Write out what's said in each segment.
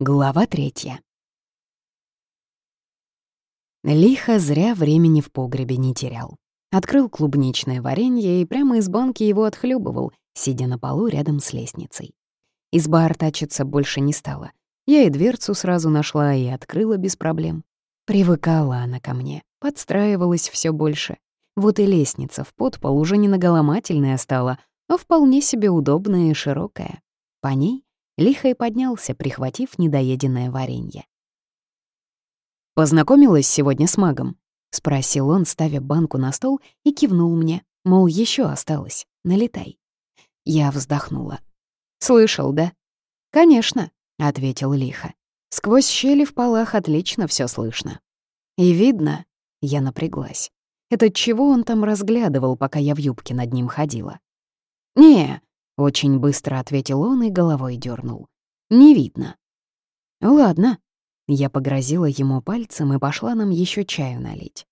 Глава третья. Лихо зря времени в погребе не терял. Открыл клубничное варенье и прямо из банки его отхлебывал, сидя на полу рядом с лестницей. Изба артачиться больше не стала. Я и дверцу сразу нашла и открыла без проблем. Привыкала она ко мне, подстраивалась все больше. Вот и лестница в подпол уже не наголомательная стала, а вполне себе удобная и широкая. По ней лихо и поднялся, прихватив недоеденное варенье. «Познакомилась сегодня с магом?» — спросил он, ставя банку на стол и кивнул мне, мол, еще осталось, налетай. Я вздохнула. «Слышал, да?» «Конечно», — ответил лихо. «Сквозь щели в полах отлично все слышно». «И видно...» — я напряглась. «Это чего он там разглядывал, пока я в юбке над ним ходила?» «Не, очень быстро ответил он и головой дернул. «Не видно». «Ладно». Я погрозила ему пальцем и пошла нам еще чаю налить.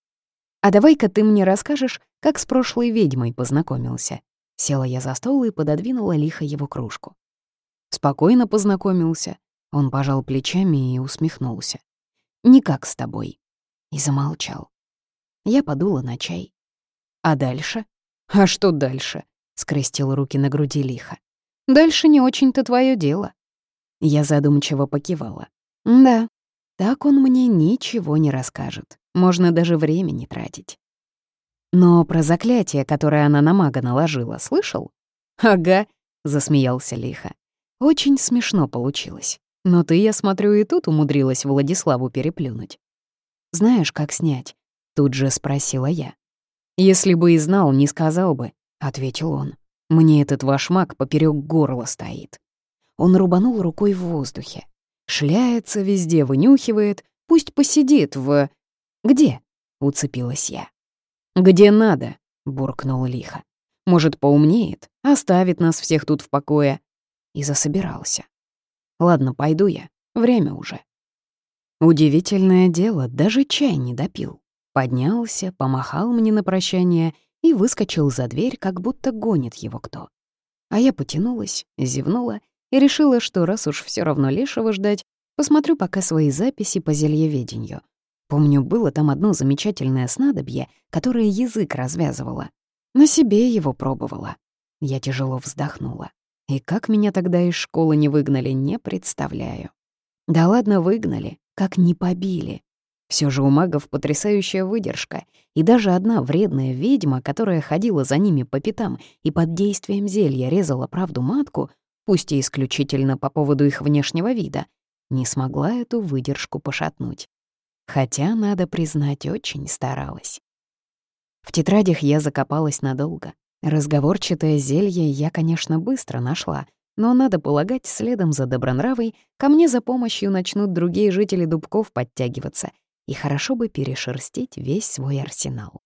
«А давай-ка ты мне расскажешь, как с прошлой ведьмой познакомился». Села я за стол и пододвинула лихо его кружку. Спокойно познакомился. Он пожал плечами и усмехнулся. «Никак с тобой». И замолчал. Я подула на чай. «А дальше?» «А что дальше?» — скрестил руки на груди лихо. «Дальше не очень-то твое дело». Я задумчиво покивала. «Да, так он мне ничего не расскажет. Можно даже времени тратить». «Но про заклятие, которое она на мага наложила, слышал?» «Ага», — засмеялся лихо. «Очень смешно получилось. Но ты, я смотрю, и тут умудрилась Владиславу переплюнуть». «Знаешь, как снять?» — тут же спросила я. «Если бы и знал, не сказал бы ответил он. «Мне этот ваш маг поперек горла стоит». Он рубанул рукой в воздухе. Шляется везде, вынюхивает. Пусть посидит в... «Где?» — уцепилась я. «Где надо», — буркнул лихо. «Может, поумнеет, оставит нас всех тут в покое». И засобирался. «Ладно, пойду я, время уже». Удивительное дело, даже чай не допил. Поднялся, помахал мне на прощание и выскочил за дверь, как будто гонит его кто. А я потянулась, зевнула и решила, что раз уж все равно лешего ждать, посмотрю пока свои записи по зельеведению. Помню, было там одно замечательное снадобье, которое язык развязывало. На себе его пробовала. Я тяжело вздохнула. И как меня тогда из школы не выгнали, не представляю. Да ладно, выгнали, как не побили. Все же у магов потрясающая выдержка, и даже одна вредная ведьма, которая ходила за ними по пятам и под действием зелья резала правду матку, пусть и исключительно по поводу их внешнего вида, не смогла эту выдержку пошатнуть. Хотя, надо признать, очень старалась. В тетрадях я закопалась надолго. Разговорчатое зелье я, конечно, быстро нашла, но, надо полагать, следом за Добронравой ко мне за помощью начнут другие жители Дубков подтягиваться — и хорошо бы перешерстить весь свой арсенал.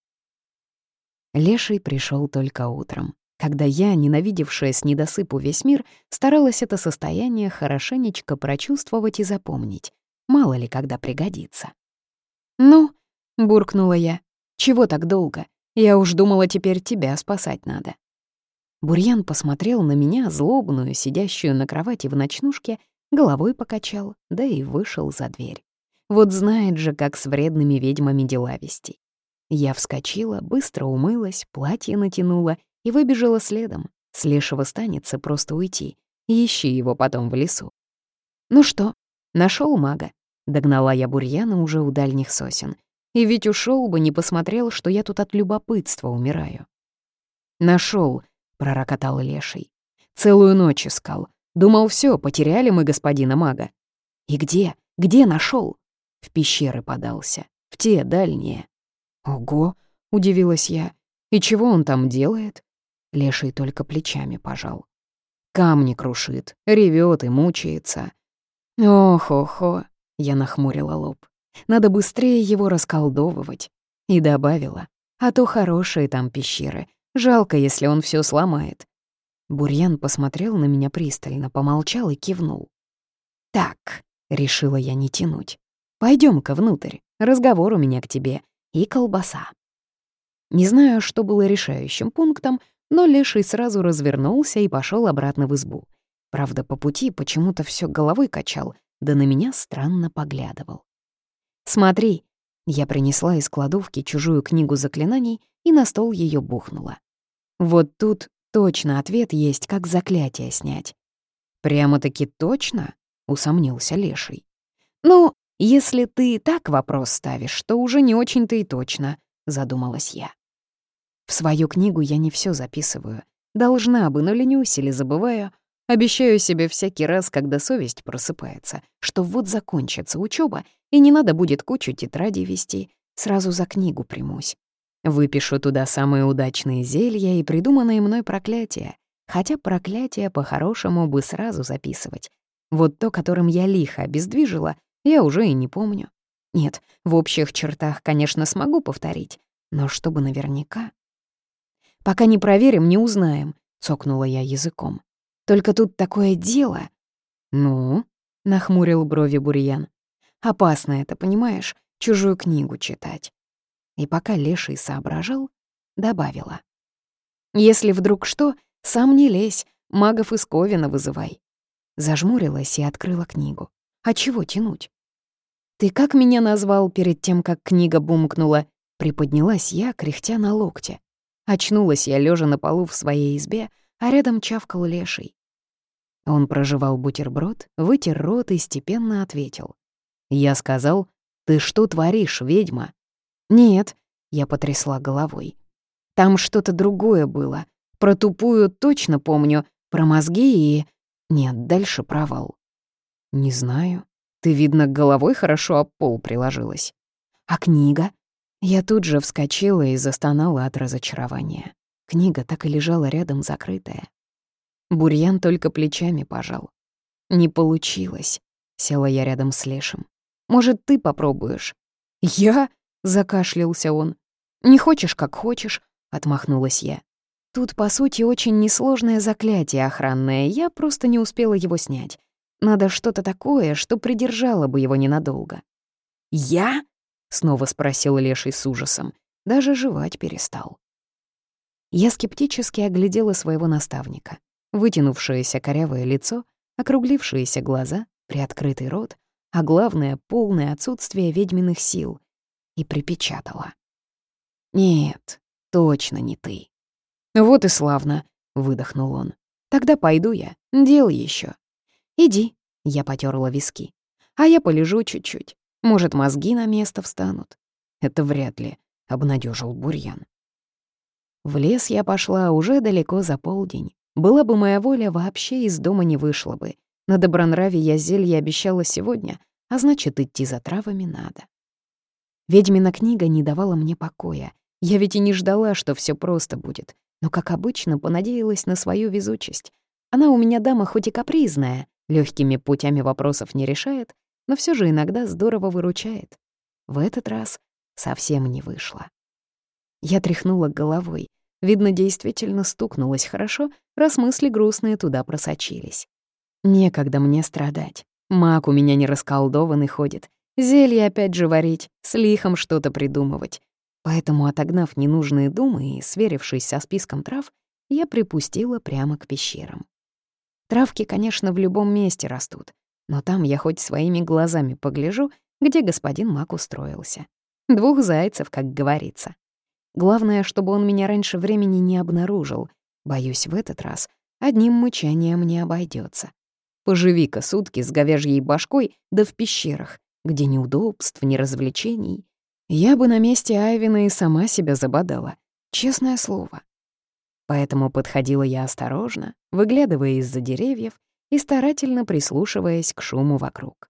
Леший пришел только утром, когда я, ненавидевшая с недосыпу весь мир, старалась это состояние хорошенечко прочувствовать и запомнить, мало ли когда пригодится. «Ну», — буркнула я, — «чего так долго? Я уж думала, теперь тебя спасать надо». Бурьян посмотрел на меня, злобную, сидящую на кровати в ночнушке, головой покачал, да и вышел за дверь. Вот знает же, как с вредными ведьмами дела вести. Я вскочила, быстро умылась, платье натянула и выбежала следом. С лешего станется просто уйти. Ищи его потом в лесу. «Ну что, нашел мага?» Догнала я бурьяна уже у дальних сосен. И ведь ушел бы, не посмотрел, что я тут от любопытства умираю. Нашел, пророкотал леший. «Целую ночь искал. Думал, все, потеряли мы господина мага». «И где? Где нашел? В пещеры подался, в те дальние. «Ого!» — удивилась я. «И чего он там делает?» Леший только плечами пожал. Камни крушит, ревет и мучается. «Ох-охо!» — я нахмурила лоб. «Надо быстрее его расколдовывать». И добавила. «А то хорошие там пещеры. Жалко, если он все сломает». Бурьян посмотрел на меня пристально, помолчал и кивнул. «Так», — решила я не тянуть. Пойдем-ка внутрь, разговор у меня к тебе и колбаса». Не знаю, что было решающим пунктом, но Леший сразу развернулся и пошел обратно в избу. Правда, по пути почему-то все головой качал, да на меня странно поглядывал. «Смотри!» Я принесла из кладовки чужую книгу заклинаний и на стол ее бухнула. Вот тут точно ответ есть, как заклятие снять. «Прямо-таки точно?» — усомнился Леший. «Ну, если ты так вопрос ставишь, то уже не очень-то и точно», — задумалась я. В свою книгу я не все записываю. Должна бы, но ленюсь или забываю. Обещаю себе всякий раз, когда совесть просыпается, что вот закончится учеба и не надо будет кучу тетрадей вести, сразу за книгу примусь. Выпишу туда самые удачные зелья и придуманные мной проклятия, хотя проклятия по-хорошему бы сразу записывать. Вот то, которым я лихо обездвижила, я уже и не помню. Нет, в общих чертах, конечно, смогу повторить, но чтобы наверняка... «Пока не проверим, не узнаем», — цокнула я языком. «Только тут такое дело». «Ну?» — нахмурил брови Бурьян. «Опасно это, понимаешь, чужую книгу читать». И пока Леший соображал, добавила. «Если вдруг что, сам не лезь, магов из Ковина вызывай». Зажмурилась и открыла книгу. «А чего тянуть?» «Ты как меня назвал перед тем, как книга бумкнула?» Приподнялась я, кряхтя на локте. Очнулась я лежа на полу в своей избе, а рядом чавкал леший. Он прожевал бутерброд, вытер рот и степенно ответил. Я сказал, «Ты что творишь, ведьма?» «Нет», — я потрясла головой. «Там что-то другое было. Про тупую точно помню, про мозги и...» «Нет, дальше провал». «Не знаю. Ты, видно, головой хорошо об пол приложилась». «А книга?» Я тут же вскочила и застонала от разочарования. Книга так и лежала рядом закрытая. Бурьян только плечами пожал. «Не получилось», — села я рядом с Лешем. «Может, ты попробуешь?» «Я?» — закашлялся он. «Не хочешь, как хочешь», — отмахнулась я. Тут, по сути, очень несложное заклятие охранное, я просто не успела его снять. Надо что-то такое, что придержало бы его ненадолго. «Я?» — снова спросил Леший с ужасом. Даже жевать перестал. Я скептически оглядела своего наставника. Вытянувшееся корявое лицо, округлившиеся глаза, приоткрытый рот, а главное — полное отсутствие ведьминых сил. И припечатала. «Нет, точно не ты». «Вот и славно», — выдохнул он. «Тогда пойду я, дел еще. «Иди», — я потерла виски. «А я полежу чуть-чуть. Может, мозги на место встанут?» «Это вряд ли», — обнадежил Бурьян. В лес я пошла уже далеко за полдень. Была бы моя воля, вообще из дома не вышла бы. На добронраве я зелье обещала сегодня, а значит, идти за травами надо. Ведьмина книга не давала мне покоя. Я ведь и не ждала, что все просто будет. Но, как обычно, понадеялась на свою везучесть. Она у меня дама хоть и капризная, легкими путями вопросов не решает, но все же иногда здорово выручает. В этот раз совсем не вышло. Я тряхнула головой. Видно, действительно стукнулось хорошо, раз мысли грустные туда просочились. Некогда мне страдать. Маг у меня не расколдованный ходит. Зелье опять же варить, с лихом что-то придумывать. Поэтому, отогнав ненужные думы и сверившись со списком трав, я припустила прямо к пещерам. Травки, конечно, в любом месте растут, но там я хоть своими глазами погляжу, где господин Мак устроился. Двух зайцев, как говорится. Главное, чтобы он меня раньше времени не обнаружил. Боюсь, в этот раз одним мычанием не обойдется. Поживи-ка сутки с говяжьей башкой, да в пещерах, где ни удобств, ни развлечений. Я бы на месте Айвина и сама себя забодала. Честное слово. Поэтому подходила я осторожно, выглядывая из-за деревьев и старательно прислушиваясь к шуму вокруг.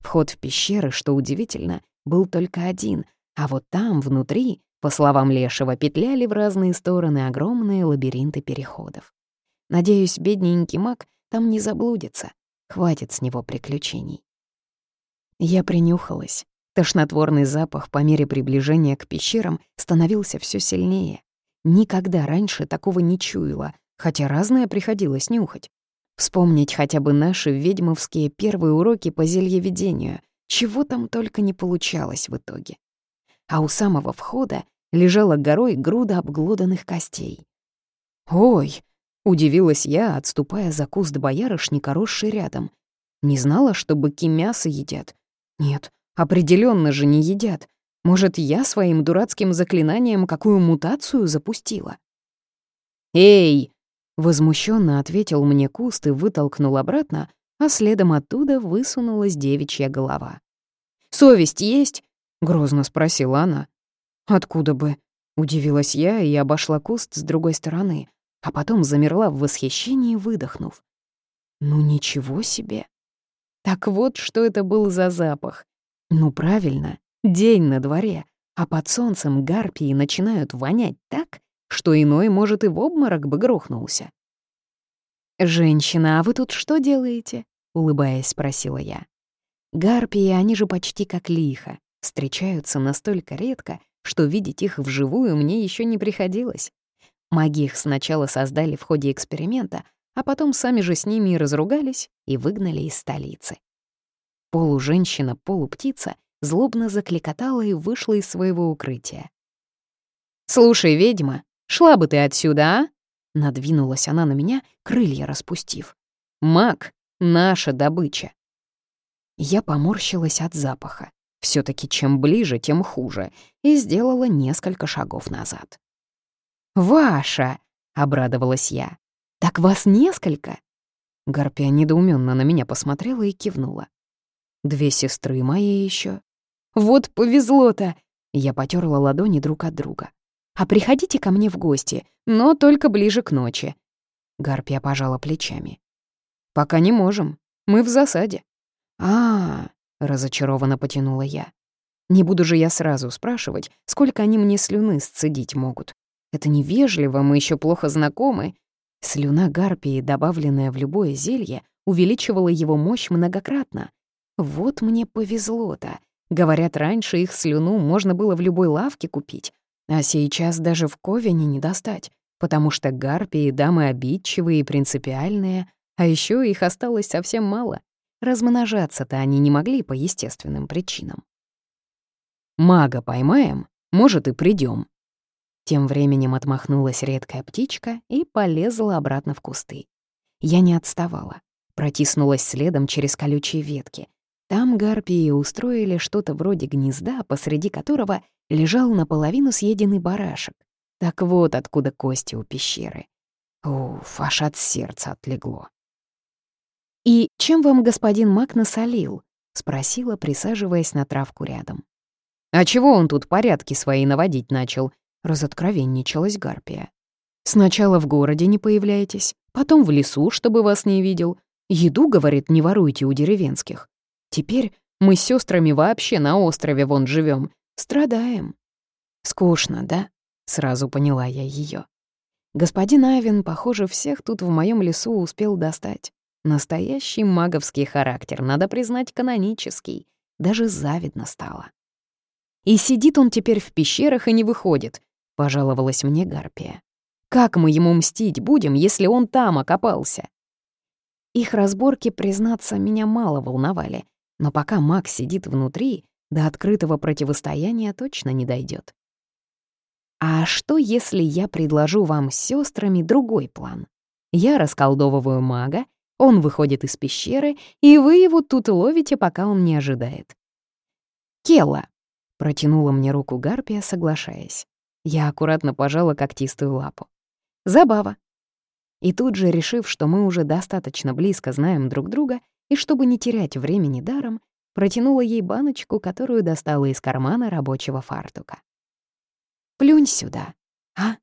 Вход в пещеры, что удивительно, был только один, а вот там, внутри, по словам Лешего, петляли в разные стороны огромные лабиринты переходов. Надеюсь, бедненький маг там не заблудится. Хватит с него приключений. Я принюхалась. Тошнотворный запах по мере приближения к пещерам становился все сильнее. Никогда раньше такого не чуяла, хотя разное приходилось нюхать. Вспомнить хотя бы наши ведьмовские первые уроки по зельеведению, чего там только не получалось в итоге. А у самого входа лежала горой груда обглоданных костей. «Ой!» — удивилась я, отступая за куст боярышника, росший рядом. Не знала, что быки мясо едят. Нет, определенно же не едят. Может, я своим дурацким заклинанием какую мутацию запустила? «Эй!» — возмущенно ответил мне куст и вытолкнул обратно, а следом оттуда высунулась девичья голова. «Совесть есть?» — грозно спросила она. «Откуда бы?» — удивилась я и обошла куст с другой стороны, а потом замерла в восхищении, выдохнув. «Ну ничего себе!» Так вот, что это был за запах. Ну правильно, день на дворе, а под солнцем гарпии начинают вонять так, что иной, может, и в обморок бы грохнулся. «Женщина, а вы тут что делаете?» — улыбаясь, спросила я. Гарпии, они же почти как лихо, встречаются настолько редко, что видеть их вживую мне еще не приходилось. Маги их сначала создали в ходе эксперимента, а потом сами же с ними и разругались и выгнали из столицы. Полуженщина, полуптица злобно закликотала и вышла из своего укрытия. «Слушай, ведьма, шла бы ты отсюда, а?» Надвинулась она на меня, крылья распустив. «Маг — наша добыча». Я поморщилась от запаха. все таки чем ближе, тем хуже, и сделала несколько шагов назад. «Ваша!» — обрадовалась я. «Так вас несколько?» Гарпия недоуменно на меня посмотрела и кивнула. «Две сестры мои еще. «Вот повезло-то!» Я потерла ладони друг от друга. «А приходите ко мне в гости, но только ближе к ночи». Гарпия пожала плечами. «Пока не можем. Мы в засаде». «А-а-а», разочарованно потянула я. «Не буду же я сразу спрашивать, сколько они мне слюны сцедить могут. Это невежливо, мы еще плохо знакомы. Слюна гарпии, добавленная в любое зелье, увеличивала его мощь многократно. Вот мне повезло-то. Говорят, раньше их слюну можно было в любой лавке купить, а сейчас даже в Ковине не достать, потому что гарпии — дамы обидчивые и принципиальные, а еще их осталось совсем мало. Размножаться-то они не могли по естественным причинам. «Мага поймаем, может, и придем, тем временем отмахнулась редкая птичка и полезла обратно в кусты. Я не отставала, протиснулась следом через колючие ветки. Там гарпии устроили что-то вроде гнезда, посреди которого лежал наполовину съеденный барашек. Так вот откуда кости у пещеры. Уф, аж от сердца отлегло. «И чем вам господин Мак насолил?» — спросила, присаживаясь на травку рядом. «А чего он тут порядки свои наводить начал?» — разоткровенничалась Гарпия. «Сначала в городе не появляйтесь, потом в лесу, чтобы вас не видел. Еду, говорит, не воруйте у деревенских. Теперь мы с сестрами вообще на острове вон живем, страдаем». «Скучно, да?» — сразу поняла я ее. Господин Авин, похоже, всех тут в моем лесу успел достать. Настоящий маговский характер, надо признать, канонический. Даже завидно стало. И сидит он теперь в пещерах и не выходит, пожаловалась мне Гарпия. Как мы ему мстить будем, если он там окопался? Их разборки, признаться, меня мало волновали, но пока маг сидит внутри, до открытого противостояния точно не дойдет. А что, если я предложу вам с сестрами другой план? Я расколдовываю мага, он выходит из пещеры, и вы его тут ловите, пока он не ожидает. Келла, протянула мне руку Гарпия, соглашаясь. Я аккуратно пожала когтистую лапу. Забава. И тут же, решив, что мы уже достаточно близко знаем друг друга, и чтобы не терять времени даром, протянула ей баночку, которую достала из кармана рабочего фартука. «Плюнь сюда, а?»